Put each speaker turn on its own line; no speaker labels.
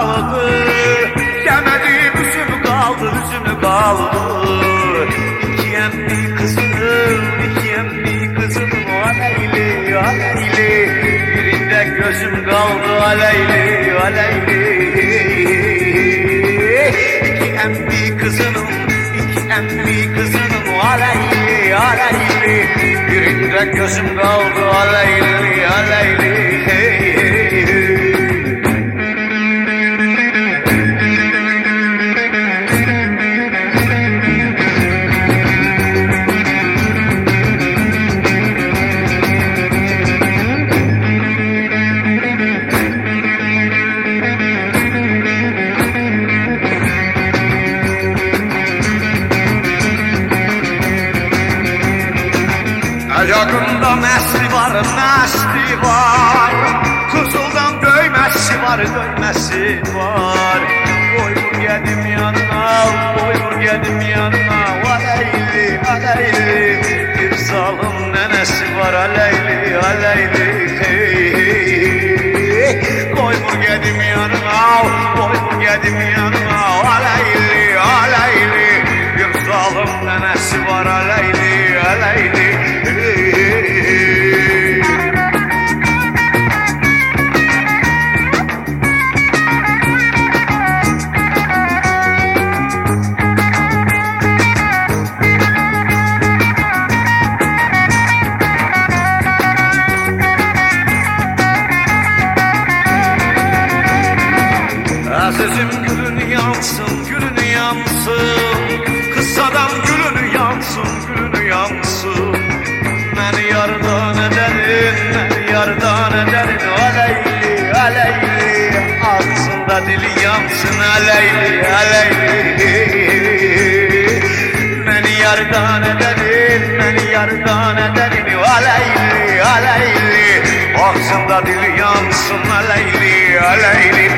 kaldı. Demedim üzüm kaldı üzümü kaldı. İkiyem bir kızım ikiyem bir kızım Aleyli aleyli. Birinde gözüm kaldı aleyli aleyli. İki emmi kızınım iki emmi kızınım Aleyli aleyli. Birinde gözüm kaldı aleyli. Ayağında mesli var, mesli var. Kızıldan döyməsi var, döyməsi var. Koy vur gedim yanına, koy vur gedim yanına. Aleyli, aleyli Bir zalim nenesi var. Aleyli, aleyli hey, hey, vur gedim yanına, koy vur gedim yanına. Aleyli, aleyli Bir zalim nenesi var. Aleyli, aleyli Azizim gülün yansın, gülün yansın. Kısadan gülün yansın, gülün yansın. Beni yardan ederin, beni yardan ederin Aleyli, aleyli Ağzında dili yansın aleyli, aleyli. Beni yardan ederin, beni yardan aleyli Ağzında dili yansın aleyli, aleyli